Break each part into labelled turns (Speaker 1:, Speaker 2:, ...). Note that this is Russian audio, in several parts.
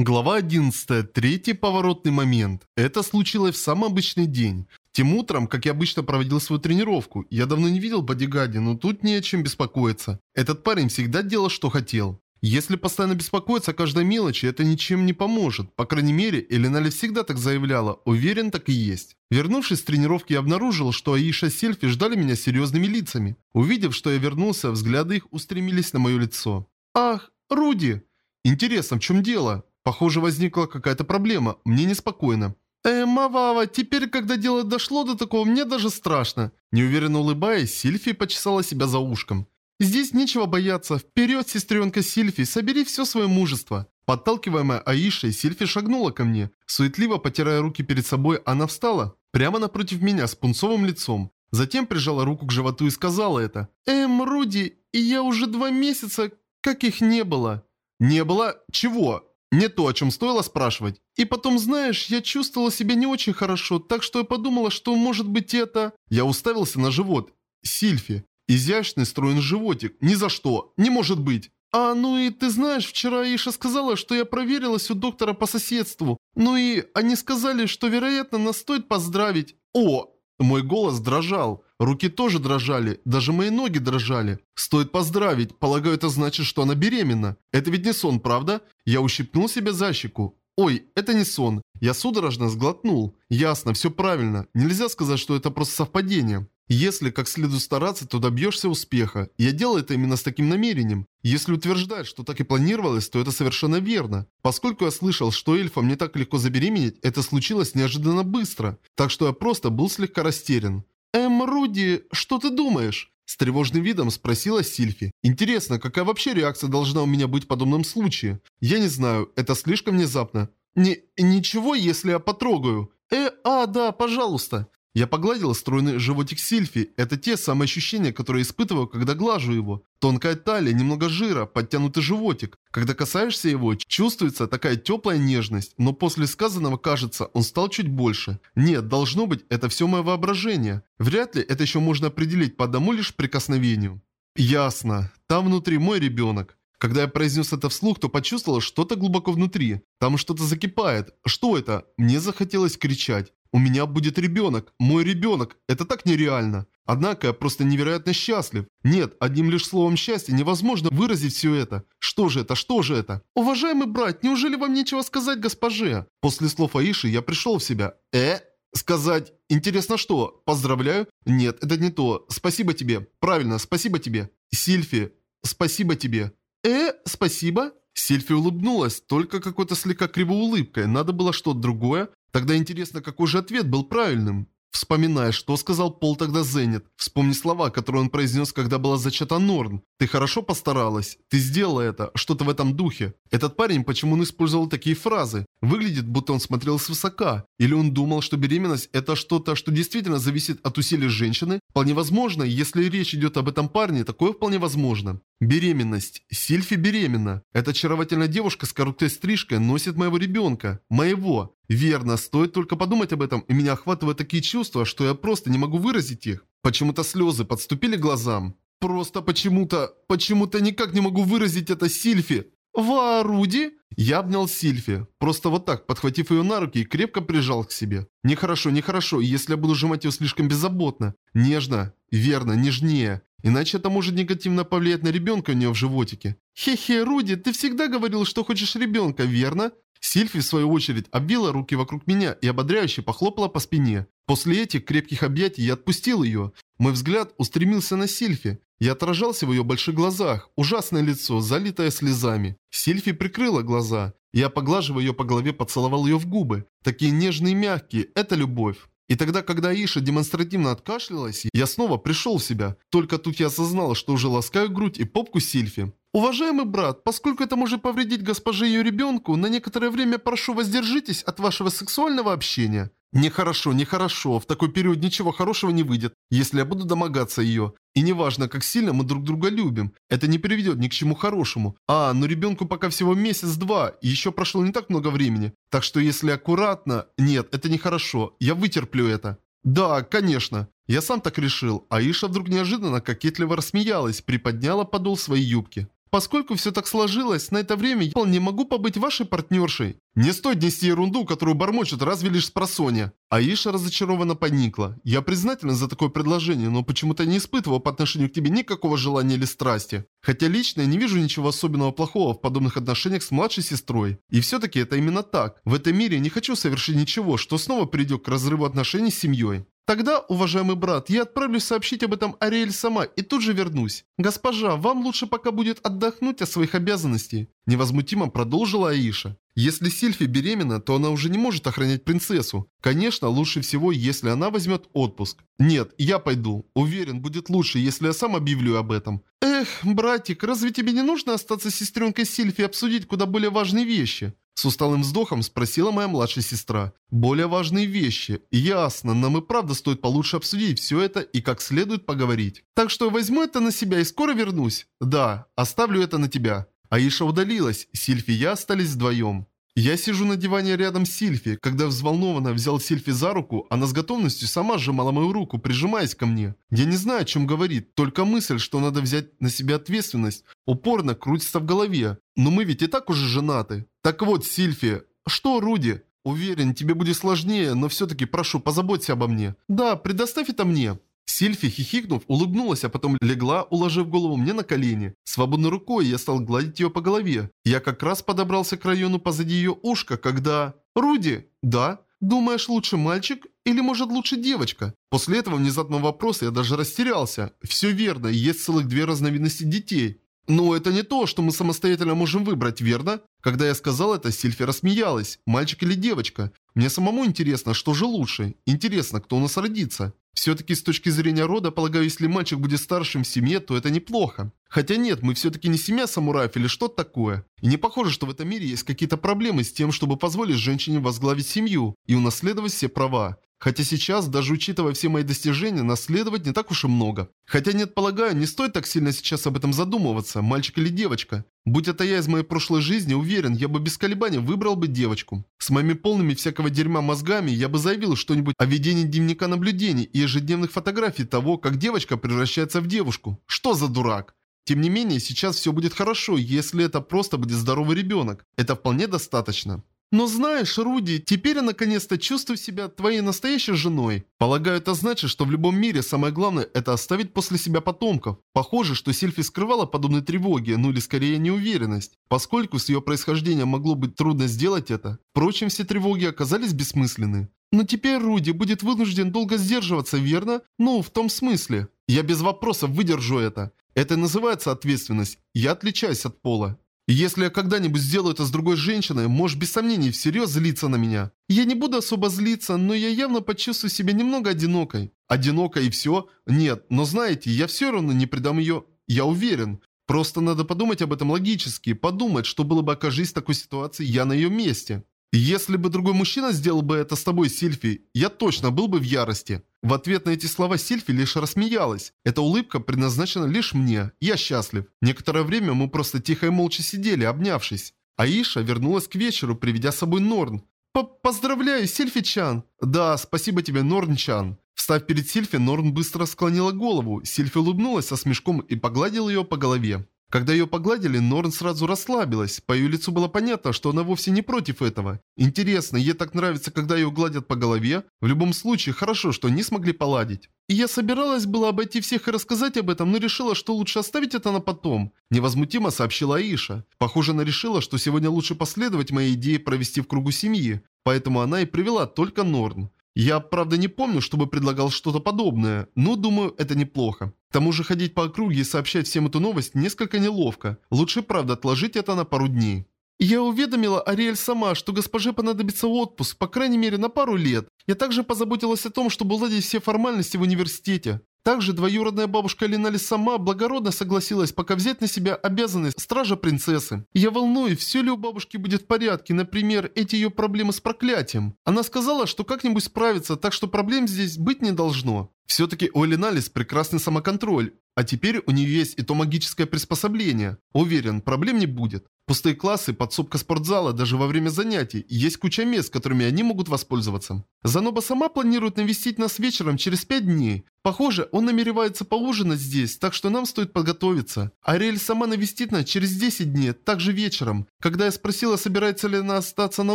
Speaker 1: Глава 11. Третий поворотный момент. Это случилось в самый обычный день. Тем утром, как я обычно проводил свою тренировку, я давно не видел бодигади, но тут не о чем беспокоиться. Этот парень всегда делал, что хотел. Если постоянно беспокоиться о каждой мелочи, это ничем не поможет. По крайней мере, Эленали всегда так заявляла. Уверен, так и есть. Вернувшись с тренировки, я обнаружил, что Аиша Сельфи ждали меня серьезными лицами. Увидев, что я вернулся, взгляды их устремились на мое лицо. «Ах, Руди!» «Интересно, в чем дело?» Похоже, возникла какая-то проблема. Мне неспокойно. «Э, Мавава, теперь, когда дело дошло до такого, мне даже страшно». Неуверенно улыбаясь, Сильфи почесала себя за ушком. «Здесь нечего бояться. Вперед, сестренка Сильфи, собери все свое мужество». Подталкиваемая Аишей, Сильфи шагнула ко мне. Суетливо потирая руки перед собой, она встала прямо напротив меня с пунцовым лицом. Затем прижала руку к животу и сказала это. «Эм, Руди, я уже два месяца, как их не было». «Не было? Чего?» Не то, о чем стоило спрашивать. И потом, знаешь, я чувствовала себя не очень хорошо, так что я подумала, что может быть это... Я уставился на живот. Сильфи. Изящный стройный животик. Ни за что. Не может быть. А, ну и ты знаешь, вчера Иша сказала, что я проверилась у доктора по соседству. Ну и они сказали, что, вероятно, нас стоит поздравить. О, мой голос дрожал. Руки тоже дрожали, даже мои ноги дрожали. Стоит поздравить, полагаю, это значит, что она беременна. Это ведь не сон, правда? Я ущипнул себя за щеку. Ой, это не сон. Я судорожно сглотнул. Ясно, все правильно. Нельзя сказать, что это просто совпадение. Если как следует стараться, то добьешься успеха. Я делал это именно с таким намерением. Если утверждать, что так и планировалось, то это совершенно верно. Поскольку я слышал, что эльфам не так легко забеременеть, это случилось неожиданно быстро. Так что я просто был слегка растерян. «Эм, Руди, что ты думаешь?» С тревожным видом спросила Сильфи. «Интересно, какая вообще реакция должна у меня быть в подобном случае? Я не знаю, это слишком внезапно. Не, ничего, если я потрогаю. Э, а, да, пожалуйста. Я погладил стройный животик Сильфи. Это те самые ощущения, которые испытываю, когда глажу его. Тонкая талия, немного жира, подтянутый животик. Когда касаешься его, чувствуется такая теплая нежность, но после сказанного кажется, он стал чуть больше. Нет, должно быть, это все мое воображение. Вряд ли это еще можно определить по одному лишь прикосновению. Ясно. Там внутри мой ребенок. Когда я произнес это вслух, то почувствовал что-то глубоко внутри. Там что-то закипает. Что это? Мне захотелось кричать. У меня будет ребенок, мой ребенок, это так нереально. Однако я просто невероятно счастлив. Нет, одним лишь словом счастья невозможно выразить все это. Что же это, что же это? Уважаемый брат, неужели вам нечего сказать госпоже? После слов Аиши я пришел в себя. Э? Сказать, интересно что? Поздравляю? Нет, это не то. Спасибо тебе. Правильно, спасибо тебе. Сильфи, спасибо тебе. Э, спасибо? Сильфи улыбнулась, только какой-то слегка кривой улыбкой. Надо было что-то другое. Тогда интересно, какой же ответ был правильным? Вспоминая, что сказал Пол тогда Зенит. Вспомни слова, которые он произнес, когда была зачата Норн. Ты хорошо постаралась. Ты сделала это. Что-то в этом духе. Этот парень, почему он использовал такие фразы? Выглядит, будто он смотрел свысока. Или он думал, что беременность это что-то, что действительно зависит от усилий женщины? Вполне возможно, если речь идет об этом парне, такое вполне возможно. Беременность. Сильфи беременна. Эта очаровательная девушка с короткой стрижкой носит моего ребенка. Моего. Верно, стоит только подумать об этом, и меня охватывают такие чувства, что я просто не могу выразить их. Почему-то слезы подступили к глазам. Просто почему-то, почему-то никак не могу выразить это Сильфи. Варуди? Я обнял Сильфи, просто вот так, подхватив ее на руки и крепко прижал к себе. Нехорошо, нехорошо, если я буду сжимать ее слишком беззаботно. Нежно, верно, нежнее. Иначе это может негативно повлиять на ребенка у нее в животике. Хе-хе, Руди, ты всегда говорил, что хочешь ребенка, верно? Сильфи, в свою очередь, обвила руки вокруг меня и ободряюще похлопала по спине. После этих крепких объятий я отпустил ее. Мой взгляд устремился на Сильфи. Я отражался в ее больших глазах, ужасное лицо, залитое слезами. Сильфи прикрыла глаза. Я, поглаживая ее по голове, поцеловал ее в губы. Такие нежные и мягкие, это любовь. И тогда, когда Аиша демонстративно откашлялась, я снова пришел в себя. Только тут я осознал, что уже ласкаю грудь и попку Сильфи. «Уважаемый брат, поскольку это может повредить госпоже и ее ребенку, на некоторое время прошу воздержитесь от вашего сексуального общения». «Нехорошо, нехорошо, в такой период ничего хорошего не выйдет, если я буду домогаться ее. И неважно, как сильно мы друг друга любим, это не приведет ни к чему хорошему. А, но ребенку пока всего месяц-два, и еще прошло не так много времени. Так что если аккуратно... Нет, это нехорошо, я вытерплю это». «Да, конечно. Я сам так решил». Аиша вдруг неожиданно кокетливо рассмеялась, приподняла подол своей юбки. Поскольку все так сложилось, на это время я вполне могу побыть вашей партнершей. Не стоит нести ерунду, которую бормочет разве лишь спросонья. Аиша разочарованно поникла. Я признательна за такое предложение, но почему-то не испытывала по отношению к тебе никакого желания или страсти. Хотя лично я не вижу ничего особенного плохого в подобных отношениях с младшей сестрой. И все-таки это именно так. В этом мире не хочу совершить ничего, что снова приведет к разрыву отношений с семьей. Тогда, уважаемый брат, я отправлюсь сообщить об этом Ариэль сама и тут же вернусь. Госпожа, вам лучше пока будет отдохнуть от своих обязанностей. Невозмутимо продолжила Аиша. Если Сильфи беременна, то она уже не может охранять принцессу. Конечно, лучше всего, если она возьмет отпуск. Нет, я пойду. Уверен, будет лучше, если я сам объявлю об этом. Эх, братик, разве тебе не нужно остаться с сестренкой Сильфи и обсудить куда более важные вещи? С усталым вздохом спросила моя младшая сестра. Более важные вещи. Ясно, нам и правда стоит получше обсудить все это и как следует поговорить. Так что возьму это на себя и скоро вернусь. Да, оставлю это на тебя. Аиша удалилась, Сильфи и я остались вдвоем. Я сижу на диване рядом с Сильфи. Когда взволнованно взял Сильфи за руку, она с готовностью сама сжимала мою руку, прижимаясь ко мне. Я не знаю, о чем говорит, только мысль, что надо взять на себя ответственность, упорно крутится в голове. Но мы ведь и так уже женаты. Так вот, Сильфи. Что, Руди? Уверен, тебе будет сложнее, но все-таки прошу, позаботься обо мне. Да, предоставь это мне. Сильфи, хихикнув, улыбнулась, а потом легла, уложив голову мне на колени. Свободной рукой я стал гладить ее по голове. Я как раз подобрался к району позади ее ушка, когда... «Руди!» «Да?» «Думаешь, лучше мальчик? Или, может, лучше девочка?» После этого внезапного вопроса я даже растерялся. Все верно, есть целых две разновидности детей. Но это не то, что мы самостоятельно можем выбрать, верно? Когда я сказал это, Сильфи рассмеялась. Мальчик или девочка? Мне самому интересно, что же лучше. Интересно, кто у нас родится. Все-таки с точки зрения рода, полагаю, если мальчик будет старшим в семье, то это неплохо. Хотя нет, мы все-таки не семья самураев или что-то такое. И не похоже, что в этом мире есть какие-то проблемы с тем, чтобы позволить женщине возглавить семью и унаследовать все права. Хотя сейчас, даже учитывая все мои достижения, наследовать не так уж и много. Хотя нет, полагаю, не стоит так сильно сейчас об этом задумываться, мальчик или девочка. Будь это я из моей прошлой жизни, уверен, я бы без колебаний выбрал бы девочку. С моими полными всякого дерьма мозгами я бы заявил что-нибудь о ведении дневника наблюдений и ежедневных фотографий того, как девочка превращается в девушку. Что за дурак? Тем не менее, сейчас все будет хорошо, если это просто будет здоровый ребенок. Это вполне достаточно. Но знаешь, Руди, теперь я наконец-то чувствую себя твоей настоящей женой. Полагаю, это значит, что в любом мире самое главное – это оставить после себя потомков. Похоже, что Сильфи скрывала подобные тревоги, ну или скорее неуверенность, поскольку с ее происхождением могло быть трудно сделать это. Впрочем, все тревоги оказались бессмысленны. Но теперь Руди будет вынужден долго сдерживаться, верно? Ну, в том смысле. Я без вопросов выдержу это. Это называется ответственность. Я отличаюсь от пола. Если я когда-нибудь сделаю это с другой женщиной, можешь без сомнений всерьез злиться на меня. Я не буду особо злиться, но я явно почувствую себя немного одинокой. Одинокой и все? Нет, но знаете, я все равно не предам ее. Я уверен. Просто надо подумать об этом логически, подумать, что было бы окажись в такой ситуации я на ее месте. Если бы другой мужчина сделал бы это с тобой, Сильфи, я точно был бы в ярости. В ответ на эти слова Сильфи лишь рассмеялась. Эта улыбка предназначена лишь мне. Я счастлив. Некоторое время мы просто тихо и молча сидели, обнявшись. Аиша вернулась к вечеру, приведя с собой Норн. П «Поздравляю, Сильфи-чан!» «Да, спасибо тебе, Норн-чан!» Встав перед Сильфи, Норн быстро склонила голову. Сильфи улыбнулась со смешком и погладила ее по голове. Когда ее погладили, Норн сразу расслабилась. По ее лицу было понятно, что она вовсе не против этого. Интересно, ей так нравится, когда ее гладят по голове? В любом случае, хорошо, что не смогли поладить. И я собиралась было обойти всех и рассказать об этом, но решила, что лучше оставить это на потом. Невозмутимо сообщила Аиша. Похоже, она решила, что сегодня лучше последовать моей идее провести в кругу семьи. Поэтому она и привела только Норн. Я, правда, не помню, чтобы предлагал что-то подобное, но думаю, это неплохо. К тому же ходить по округе и сообщать всем эту новость несколько неловко. Лучше, правда, отложить это на пару дней. Я уведомила Ариэль сама, что госпоже понадобится отпуск, по крайней мере, на пару лет. Я также позаботилась о том, чтобы уладить все формальности в университете. Также двоюродная бабушка Линали сама благородно согласилась пока взять на себя обязанность стража принцессы. Я волнуюсь, все ли у бабушки будет в порядке, например, эти ее проблемы с проклятием. Она сказала, что как-нибудь справится, так что проблем здесь быть не должно. Все-таки у Элиналис прекрасный самоконтроль. А теперь у нее есть и то магическое приспособление. Уверен, проблем не будет. Пустые классы, подсобка спортзала, даже во время занятий. Есть куча мест, которыми они могут воспользоваться. Заноба сама планирует навестить нас вечером через 5 дней. Похоже, он намеревается поужинать здесь, так что нам стоит подготовиться. Ариэль сама навестит нас через 10 дней, также вечером. Когда я спросила, собирается ли она остаться на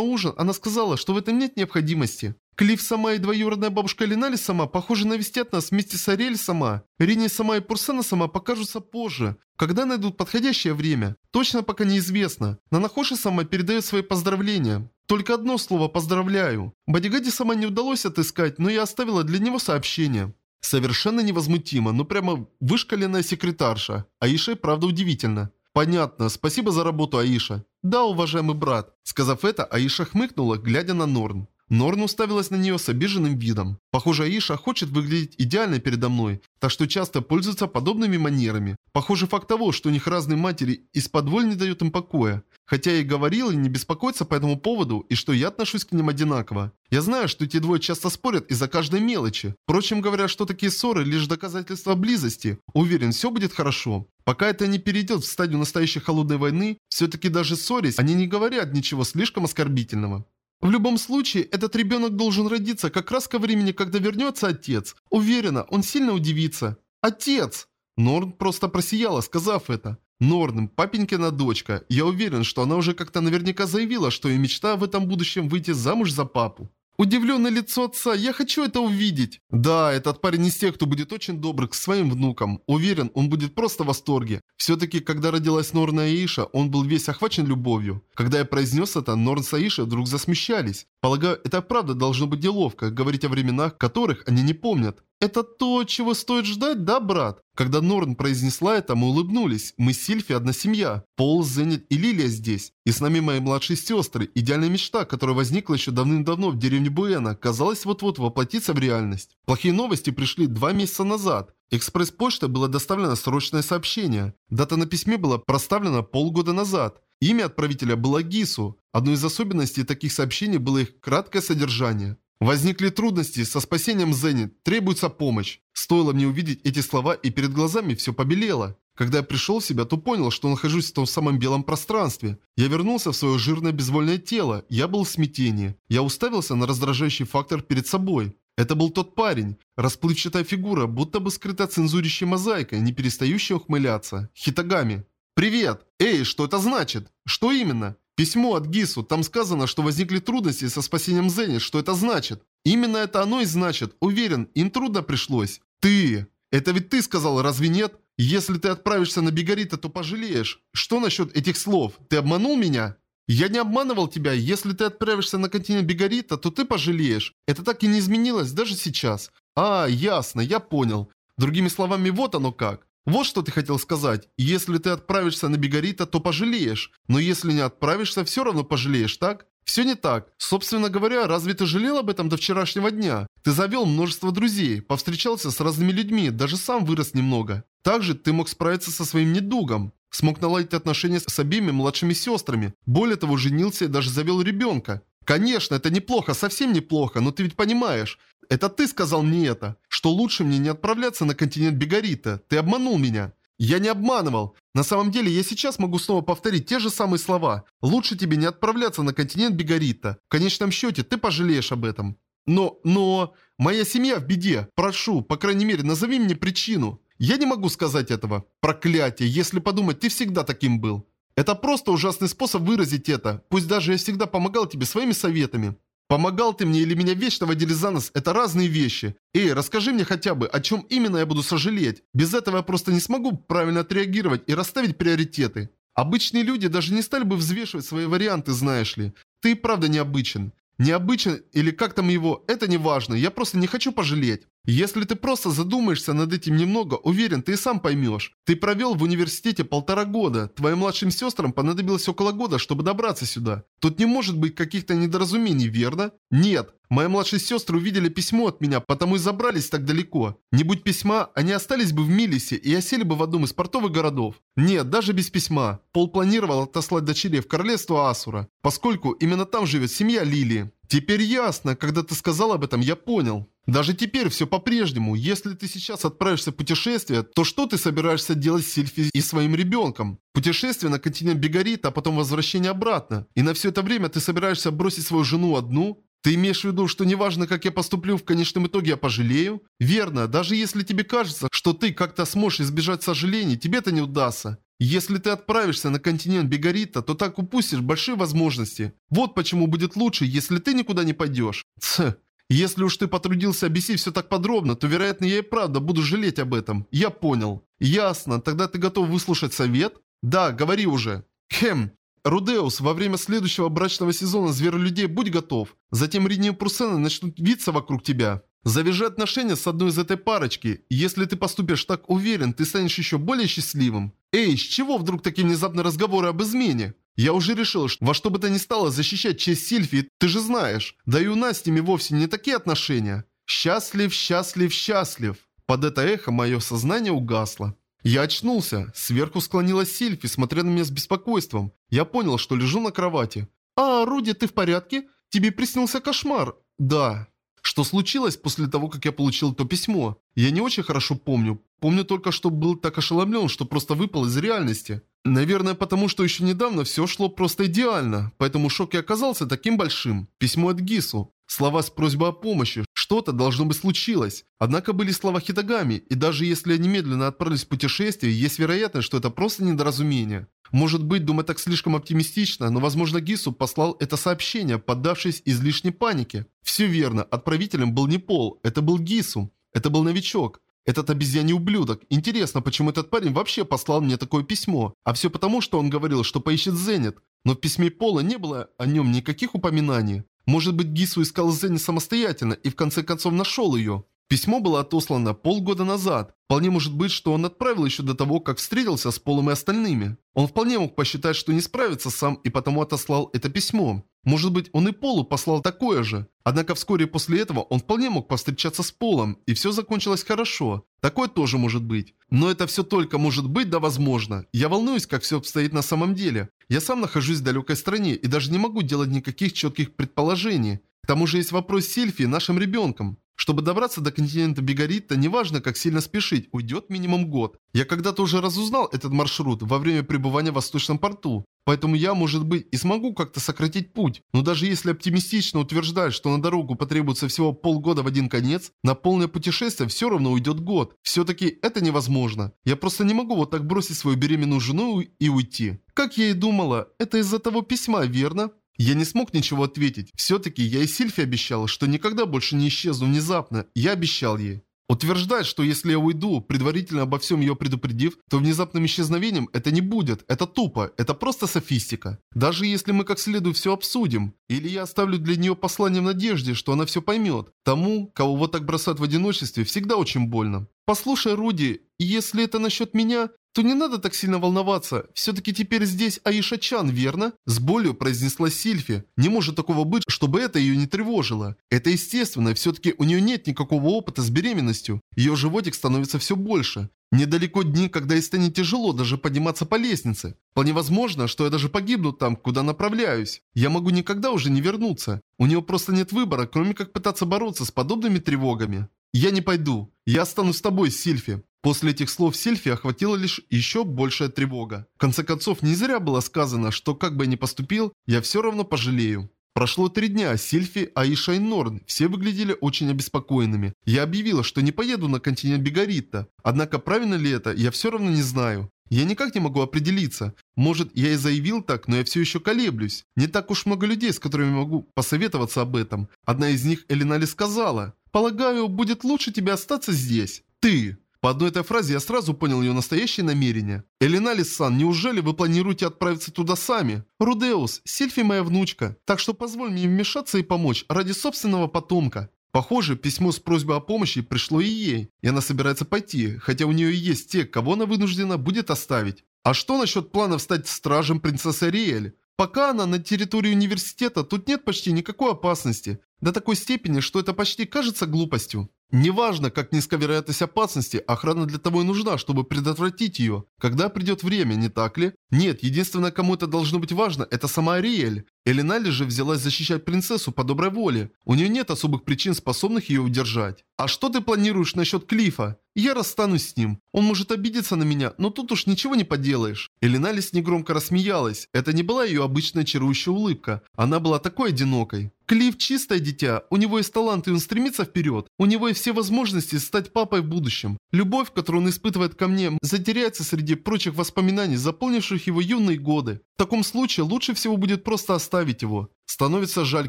Speaker 1: ужин, она сказала, что в этом нет необходимости. Клифф сама и двоюродная бабушка Линали сама, похоже, навестят нас вместе с Ариэль сама. Рини сама и Пурсана сама покажутся позже, когда найдут подходящее время. Точно пока неизвестно. Нанахоши сама передает свои поздравления. Только одно слово «поздравляю». Бодигади сама не удалось отыскать, но я оставила для него сообщение. Совершенно невозмутимо, но прямо вышкаленная секретарша. Аиша и правда удивительно. «Понятно. Спасибо за работу, Аиша». «Да, уважаемый брат». Сказав это, Аиша хмыкнула, глядя на Норн. Норн уставилась на нее с обиженным видом. Похоже, Аиша хочет выглядеть идеально передо мной, так что часто пользуется подобными манерами. Похоже, факт того, что у них разные матери, из-под не дает им покоя. Хотя я и говорил не беспокоиться по этому поводу, и что я отношусь к ним одинаково. Я знаю, что эти двое часто спорят из-за каждой мелочи. Впрочем, говорят, что такие ссоры лишь доказательство близости. Уверен, все будет хорошо. Пока это не перейдет в стадию настоящей холодной войны, все-таки даже ссорясь, они не говорят ничего слишком оскорбительного. В любом случае, этот ребенок должен родиться как раз ко времени, когда вернется отец. Уверена, он сильно удивится. Отец! Норн просто просияла, сказав это. Норн, папенькина дочка. Я уверен, что она уже как-то наверняка заявила, что ее мечта в этом будущем выйти замуж за папу. Удивленное лицо отца, я хочу это увидеть. Да, этот парень из тех, кто будет очень добр к своим внукам. Уверен, он будет просто в восторге. Все-таки, когда родилась Норна и Аиша, он был весь охвачен любовью. Когда я произнес это, Норн с Аиша вдруг засмещались. Полагаю, это правда должно быть неловко, говорить о временах, которых они не помнят. «Это то, чего стоит ждать, да, брат?» Когда Норн произнесла это, мы улыбнулись. Мы с Сильфи одна семья. Пол, Зенит и Лилия здесь. И с нами мои младшие сестры. Идеальная мечта, которая возникла еще давным-давно в деревне Буэна, казалось вот-вот воплотиться в реальность. Плохие новости пришли два месяца назад. Экспресс-почтой было доставлено срочное сообщение. Дата на письме была проставлена полгода назад. Имя отправителя было Гису. Одной из особенностей таких сообщений было их краткое содержание. Возникли трудности со спасением Зенит, требуется помощь. Стоило мне увидеть эти слова, и перед глазами все побелело. Когда я пришел в себя, то понял, что нахожусь в том самом белом пространстве. Я вернулся в свое жирное безвольное тело. Я был в смятении. Я уставился на раздражающий фактор перед собой. Это был тот парень. Расплывчатая фигура, будто бы скрыта цензурящей мозаикой, не перестающая ухмыляться. Хитагами. «Привет! Эй, что это значит? Что именно?» Письмо от Гису, там сказано, что возникли трудности со спасением Зенит, что это значит? Именно это оно и значит. Уверен, им трудно пришлось. Ты! Это ведь ты сказал, разве нет? Если ты отправишься на Бигарита, то пожалеешь. Что насчет этих слов? Ты обманул меня? Я не обманывал тебя. Если ты отправишься на континент Бигарита, то ты пожалеешь. Это так и не изменилось даже сейчас. А, ясно, я понял. Другими словами, вот оно как. Вот что ты хотел сказать. Если ты отправишься на Бигарита, то пожалеешь. Но если не отправишься, все равно пожалеешь, так? Все не так. Собственно говоря, разве ты жалел об этом до вчерашнего дня? Ты завел множество друзей, повстречался с разными людьми, даже сам вырос немного. Также ты мог справиться со своим недугом. Смог наладить отношения с обеими младшими сестрами. Более того, женился и даже завел ребенка. Конечно, это неплохо, совсем неплохо, но ты ведь понимаешь, это ты сказал мне это, что лучше мне не отправляться на континент Бегарита. Ты обманул меня. Я не обманывал. На самом деле, я сейчас могу снова повторить те же самые слова. Лучше тебе не отправляться на континент Бегарита. В конечном счете, ты пожалеешь об этом. Но, но... Моя семья в беде. Прошу, по крайней мере, назови мне причину. Я не могу сказать этого. Проклятие, если подумать, ты всегда таким был. Это просто ужасный способ выразить это. Пусть даже я всегда помогал тебе своими советами. Помогал ты мне или меня вечно водили за нос – это разные вещи. Эй, расскажи мне хотя бы, о чем именно я буду сожалеть. Без этого я просто не смогу правильно отреагировать и расставить приоритеты. Обычные люди даже не стали бы взвешивать свои варианты, знаешь ли. Ты правда необычен. Необычен или как там его, это не важно, я просто не хочу пожалеть. Если ты просто задумаешься над этим немного, уверен, ты и сам поймешь. Ты провел в университете полтора года, твоим младшим сестрам понадобилось около года, чтобы добраться сюда. Тут не может быть каких-то недоразумений, верно? Нет. Мои младшие сестры увидели письмо от меня, потому и забрались так далеко. Не будь письма, они остались бы в Милисе и осели бы в одном из портовых городов. Нет, даже без письма. Пол планировал отослать дочерей в королевство Асура, поскольку именно там живет семья Лилии. Теперь ясно, когда ты сказал об этом, я понял. Даже теперь все по-прежнему. Если ты сейчас отправишься в путешествие, то что ты собираешься делать с Сильфи и своим ребенком? Путешествие на континент Бегарит, а потом возвращение обратно. И на все это время ты собираешься бросить свою жену одну? Ты имеешь в виду, что неважно, как я поступлю, в конечном итоге я пожалею? Верно, даже если тебе кажется, что ты как-то сможешь избежать сожалений, тебе это не удастся. Если ты отправишься на континент Бегарита, то так упустишь большие возможности. Вот почему будет лучше, если ты никуда не пойдешь. Тсс. Если уж ты потрудился объяснить все так подробно, то, вероятно, я и правда буду жалеть об этом. Я понял. Ясно. Тогда ты готов выслушать совет? Да, говори уже. Хем. Рудеус, во время следующего брачного сезона зверолюдей будь готов. Затем Ридни и Прусена начнут виться вокруг тебя. Завяжи отношения с одной из этой парочки. Если ты поступишь так уверен, ты станешь еще более счастливым. Эй, с чего вдруг такие внезапные разговоры об измене? Я уже решил, что во что бы то ни стало защищать честь Сильфи, ты же знаешь. Да и у нас с ними вовсе не такие отношения. Счастлив, счастлив, счастлив. Под это эхо мое сознание угасло. Я очнулся. Сверху склонилась Сильфи, смотря на меня с беспокойством. Я понял, что лежу на кровати. «А, Руди, ты в порядке? Тебе приснился кошмар?» «Да». Что случилось после того, как я получил то письмо? Я не очень хорошо помню. Помню только, что был так ошеломлен, что просто выпал из реальности. Наверное, потому что еще недавно все шло просто идеально, поэтому шок и оказался таким большим. Письмо от Гису. Слова с просьбой о помощи. Что-то должно быть случилось. Однако были слова Хитагами, и даже если они медленно отправились в путешествие, есть вероятность, что это просто недоразумение. Может быть, думать так слишком оптимистично, но возможно Гису послал это сообщение, поддавшись излишней панике. Все верно, отправителем был не Пол, это был Гису. Это был новичок. Этот обезьяний ублюдок. Интересно, почему этот парень вообще послал мне такое письмо? А все потому, что он говорил, что поищет Зенит. Но в письме Пола не было о нем никаких упоминаний. Может быть, Гису искал Зенит самостоятельно и в конце концов нашел ее. Письмо было отослано полгода назад. Вполне может быть, что он отправил еще до того, как встретился с Полом и остальными. Он вполне мог посчитать, что не справится сам и потому отослал это письмо. Может быть, он и Полу послал такое же. Однако вскоре после этого он вполне мог повстречаться с Полом, и все закончилось хорошо. Такое тоже может быть. Но это все только может быть, да возможно. Я волнуюсь, как все обстоит на самом деле. Я сам нахожусь в далекой стране и даже не могу делать никаких четких предположений. К тому же есть вопрос Сильфи, нашим ребенком. Чтобы добраться до континента Бигарита, неважно как сильно спешить, уйдет минимум год. Я когда-то уже разузнал этот маршрут во время пребывания в Восточном порту. Поэтому я, может быть, и смогу как-то сократить путь. Но даже если оптимистично утверждать, что на дорогу потребуется всего полгода в один конец, на полное путешествие все равно уйдет год. Все-таки это невозможно. Я просто не могу вот так бросить свою беременную жену и уйти. Как я и думала, это из-за того письма, верно? Я не смог ничего ответить. Все-таки я и Сильфи обещал, что никогда больше не исчезну внезапно. Я обещал ей. Утверждать, что если я уйду, предварительно обо всем ее предупредив, то внезапным исчезновением это не будет. Это тупо. Это просто софистика. Даже если мы как следует все обсудим. Или я оставлю для нее послание в надежде, что она все поймет. Тому, кого вот так бросают в одиночестве, всегда очень больно. Послушай, Руди, если это насчет меня, то не надо так сильно волноваться. Все-таки теперь здесь Аиша-чан, верно? С болью произнесла Сильфи. Не может такого быть, чтобы это ее не тревожило. Это естественно, все-таки у нее нет никакого опыта с беременностью. Ее животик становится все больше. Недалеко дни, когда ей станет тяжело даже подниматься по лестнице. Вполне возможно, что я даже погибну там, куда направляюсь. Я могу никогда уже не вернуться. У нее просто нет выбора, кроме как пытаться бороться с подобными тревогами. Я не пойду. Я останусь с тобой, Сильфи. После этих слов Сильфи охватила лишь еще большая тревога. В конце концов, не зря было сказано, что как бы я ни поступил, я все равно пожалею. Прошло три дня, Сильфи, Аиша и Норн все выглядели очень обеспокоенными. Я объявила, что не поеду на континент Бегарита. Однако правильно ли это, я все равно не знаю. Я никак не могу определиться. Может, я и заявил так, но я все еще колеблюсь. Не так уж много людей, с которыми могу посоветоваться об этом. Одна из них Элинали сказала, «Полагаю, будет лучше тебе остаться здесь. Ты». По одной этой фразе я сразу понял ее настоящее намерение. Элиналис-сан, неужели вы планируете отправиться туда сами? Рудеус, Сильфи моя внучка, так что позволь мне вмешаться и помочь ради собственного потомка. Похоже, письмо с просьбой о помощи пришло и ей, и она собирается пойти, хотя у нее и есть те, кого она вынуждена будет оставить. А что насчет планов стать стражем принцессы Риэль? Пока она на территории университета, тут нет почти никакой опасности. До такой степени, что это почти кажется глупостью. Неважно, как низка вероятность опасности, охрана для того и нужна, чтобы предотвратить ее. Когда придет время, не так ли? Нет, единственное, кому это должно быть важно, это сама Ариэль. Элинали же взялась защищать принцессу по доброй воле. У нее нет особых причин, способных ее удержать. А что ты планируешь насчет Клифа? Я расстанусь с ним. Он может обидеться на меня, но тут уж ничего не поделаешь. Элиналис негромко рассмеялась. Это не была ее обычная чарующая улыбка. Она была такой одинокой. Клифф чистое дитя, у него есть талант и он стремится вперед. У него есть все возможности стать папой в будущем. Любовь, которую он испытывает ко мне, затеряется среди прочих воспоминаний, заполнивших его юные годы. В таком случае лучше всего будет просто оставить его. Становится жаль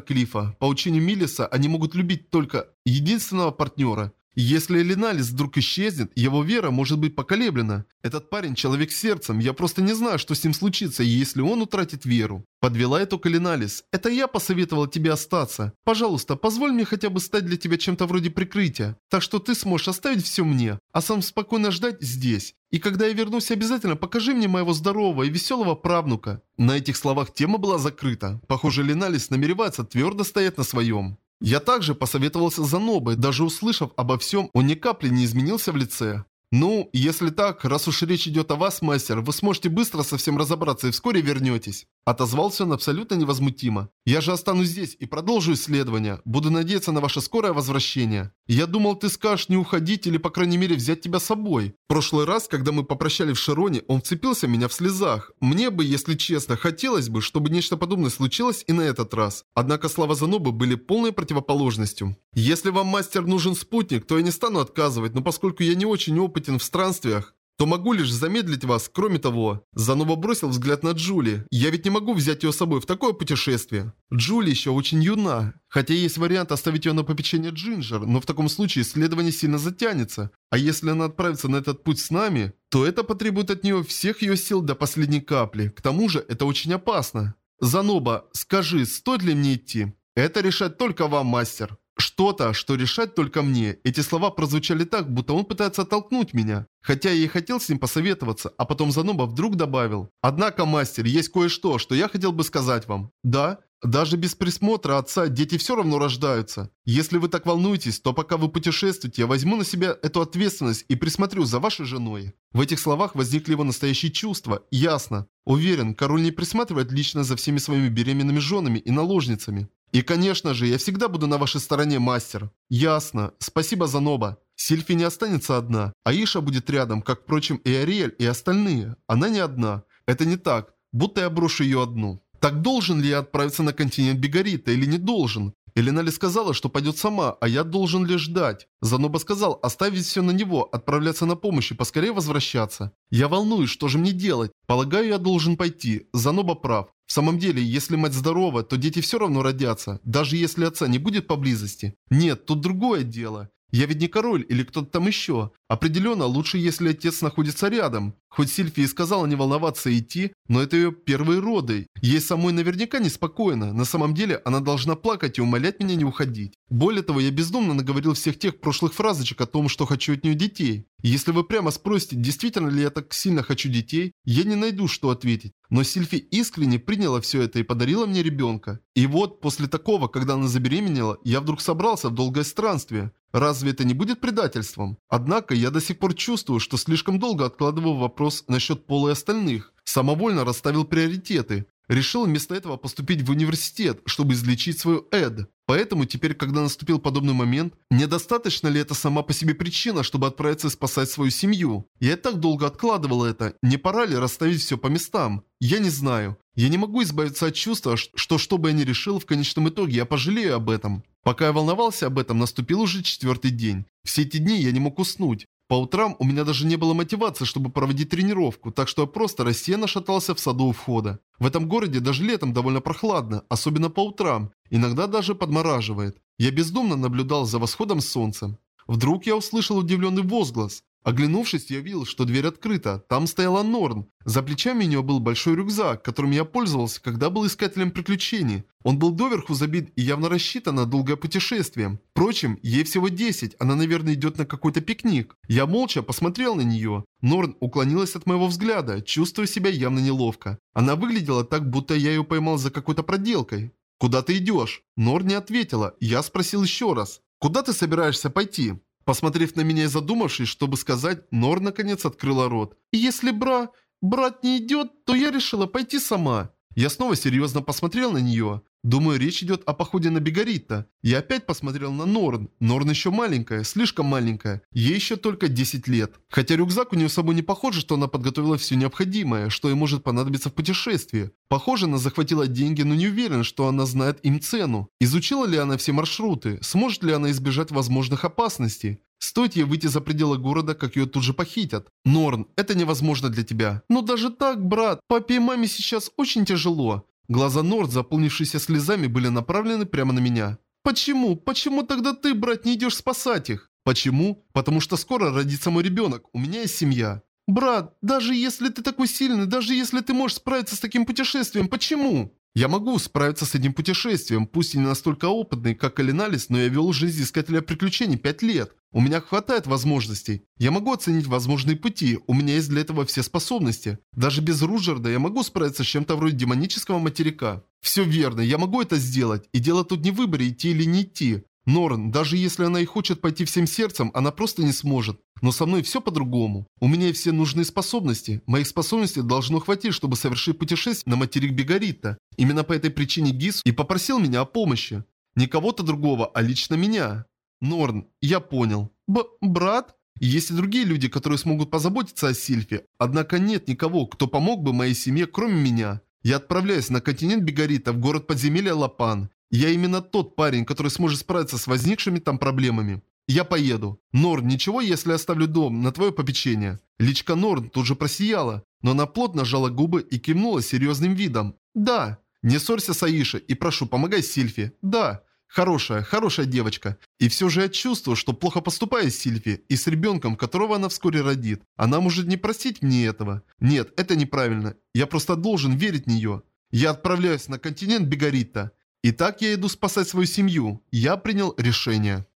Speaker 1: Клифа. По учению Миллиса они могут любить только единственного партнера. Если Элиналис вдруг исчезнет, его вера может быть поколеблена. Этот парень человек сердцем, я просто не знаю, что с ним случится, если он утратит веру. Подвела итог Элиналис. Это я посоветовал тебе остаться. Пожалуйста, позволь мне хотя бы стать для тебя чем-то вроде прикрытия. Так что ты сможешь оставить все мне, а сам спокойно ждать здесь. И когда я вернусь, обязательно покажи мне моего здорового и веселого правнука. На этих словах тема была закрыта. Похоже, Леналис намеревается твердо стоять на своем. Я также посоветовался за Нобой, даже услышав обо всем, он ни капли не изменился в лице. «Ну, если так, раз уж речь идет о вас, мастер, вы сможете быстро со всем разобраться и вскоре вернетесь». Отозвался он абсолютно невозмутимо. «Я же останусь здесь и продолжу исследование. Буду надеяться на ваше скорое возвращение. Я думал, ты скажешь не уходить или, по крайней мере, взять тебя с собой. В прошлый раз, когда мы попрощались в Широне, он вцепился меня в слезах. Мне бы, если честно, хотелось бы, чтобы нечто подобное случилось и на этот раз. Однако слова Занобы были полной противоположностью. Если вам, мастер, нужен спутник, то я не стану отказывать, но поскольку я не очень опытен в странствиях, то могу лишь замедлить вас. Кроме того, Занова бросил взгляд на Джули. Я ведь не могу взять ее с собой в такое путешествие. Джули еще очень юна. Хотя есть вариант оставить ее на попечение Джинджер, но в таком случае исследование сильно затянется. А если она отправится на этот путь с нами, то это потребует от нее всех ее сил до последней капли. К тому же, это очень опасно. Заноба, скажи, стоит ли мне идти? Это решать только вам, мастер. Что-то, что решать только мне. Эти слова прозвучали так, будто он пытается оттолкнуть меня. Хотя я и хотел с ним посоветоваться, а потом Заноба вдруг добавил. Однако, мастер, есть кое-что, что я хотел бы сказать вам. Да? Даже без присмотра отца дети все равно рождаются. Если вы так волнуетесь, то пока вы путешествуете, я возьму на себя эту ответственность и присмотрю за вашей женой. В этих словах возникли его настоящие чувства. Ясно. Уверен, король не присматривает лично за всеми своими беременными женами и наложницами. И, конечно же, я всегда буду на вашей стороне, мастер. Ясно. Спасибо за Ноба. Сильфи не останется одна. Аиша будет рядом, как, впрочем, и Ариэль, и остальные. Она не одна. Это не так. Будто я брошу ее одну. Так должен ли я отправиться на континент Бегарита или не должен? Эленали сказала, что пойдет сама, а я должен лишь ждать. Заноба сказал оставить все на него, отправляться на помощь и поскорее возвращаться. Я волнуюсь, что же мне делать? Полагаю, я должен пойти. Заноба прав. В самом деле, если мать здорова, то дети все равно родятся, даже если отца не будет поблизости. Нет, тут другое дело. Я ведь не король или кто-то там еще. Определенно, лучше, если отец находится рядом. Хоть Сильфи и сказала не волноваться и идти, но это ее первые роды. Ей самой наверняка неспокойно. На самом деле, она должна плакать и умолять меня не уходить. Более того, я бездумно наговорил всех тех прошлых фразочек о том, что хочу от нее детей. если вы прямо спросите, действительно ли я так сильно хочу детей, я не найду, что ответить. Но Сильфи искренне приняла все это и подарила мне ребенка. И вот, после такого, когда она забеременела, я вдруг собрался в долгое странствие. Разве это не будет предательством? Однако я до сих пор чувствую, что слишком долго откладываю вопрос насчет пола и остальных. Самовольно расставил приоритеты. Решил вместо этого поступить в университет, чтобы излечить свою Эд. Поэтому теперь, когда наступил подобный момент, недостаточно ли это сама по себе причина, чтобы отправиться спасать свою семью? Я так долго откладывал это, не пора ли расставить все по местам? Я не знаю. Я не могу избавиться от чувства, что что бы я ни решил, в конечном итоге я пожалею об этом. Пока я волновался об этом, наступил уже четвертый день. Все эти дни я не мог уснуть. По утрам у меня даже не было мотивации, чтобы проводить тренировку, так что я просто рассеянно шатался в саду у входа. В этом городе даже летом довольно прохладно, особенно по утрам, иногда даже подмораживает. Я бездумно наблюдал за восходом солнца. Вдруг я услышал удивленный возглас. Оглянувшись, я видел, что дверь открыта. Там стояла Норн. За плечами у нее был большой рюкзак, которым я пользовался, когда был искателем приключений. Он был доверху забит и явно рассчитан на долгое путешествие. Впрочем, ей всего 10, она, наверное, идет на какой-то пикник. Я молча посмотрел на нее. Норн уклонилась от моего взгляда, чувствуя себя явно неловко. Она выглядела так, будто я ее поймал за какой-то проделкой. «Куда ты идешь?» Норн не ответила. Я спросил еще раз. «Куда ты собираешься пойти?» Посмотрев на меня и задумавшись, чтобы сказать, Нор наконец открыла рот. «Если бра... брат не идет, то я решила пойти сама». Я снова серьезно посмотрел на нее. Думаю, речь идет о походе на Бегарита. Я опять посмотрел на Норн. Норн еще маленькая, слишком маленькая. Ей еще только 10 лет. Хотя рюкзак у нее с собой не похоже, что она подготовила все необходимое, что ей может понадобиться в путешествии. Похоже, она захватила деньги, но не уверен, что она знает им цену. Изучила ли она все маршруты? Сможет ли она избежать возможных опасностей? Стоит ей выйти за пределы города, как ее тут же похитят. Норн, это невозможно для тебя. Но даже так, брат, папе и маме сейчас очень тяжело. Глаза Норд, заполнившиеся слезами, были направлены прямо на меня. «Почему? Почему тогда ты, брат, не идешь спасать их?» «Почему? Потому что скоро родится мой ребенок. У меня есть семья». «Брат, даже если ты такой сильный, даже если ты можешь справиться с таким путешествием, почему?» Я могу справиться с этим путешествием, пусть и не настолько опытный, как Калиналис, но я вел жизнь искателя приключений 5 лет. У меня хватает возможностей. Я могу оценить возможные пути, у меня есть для этого все способности. Даже без Руджерда я могу справиться с чем-то вроде демонического материка. Все верно, я могу это сделать. И дело тут не в выборе, идти или не идти. Норн, даже если она и хочет пойти всем сердцем, она просто не сможет. Но со мной все по-другому. У меня все нужные способности. Моих способностей должно хватить, чтобы совершить путешествие на материк Бегарита. Именно по этой причине Гис и попросил меня о помощи. Не кого-то другого, а лично меня. Норн, я понял. Б брат? Есть и другие люди, которые смогут позаботиться о Сильфе. Однако нет никого, кто помог бы моей семье, кроме меня. Я отправляюсь на континент Бегарита, в город подземелья Лапан. Я именно тот парень, который сможет справиться с возникшими там проблемами. Я поеду. Норн, ничего, если оставлю дом на твое попечение? Личка Норн тут же просияла, но она плотно сжала губы и кивнула серьезным видом. Да. Не ссорься с Аишей и прошу, помогай Сильфи. Да. Хорошая, хорошая девочка. И все же я чувствую, что плохо поступаю с Сильфи и с ребенком, которого она вскоре родит. Она может не простить мне этого. Нет, это неправильно. Я просто должен верить в нее. Я отправляюсь на континент Бегарита. Итак, я иду спасать свою семью. Я принял решение.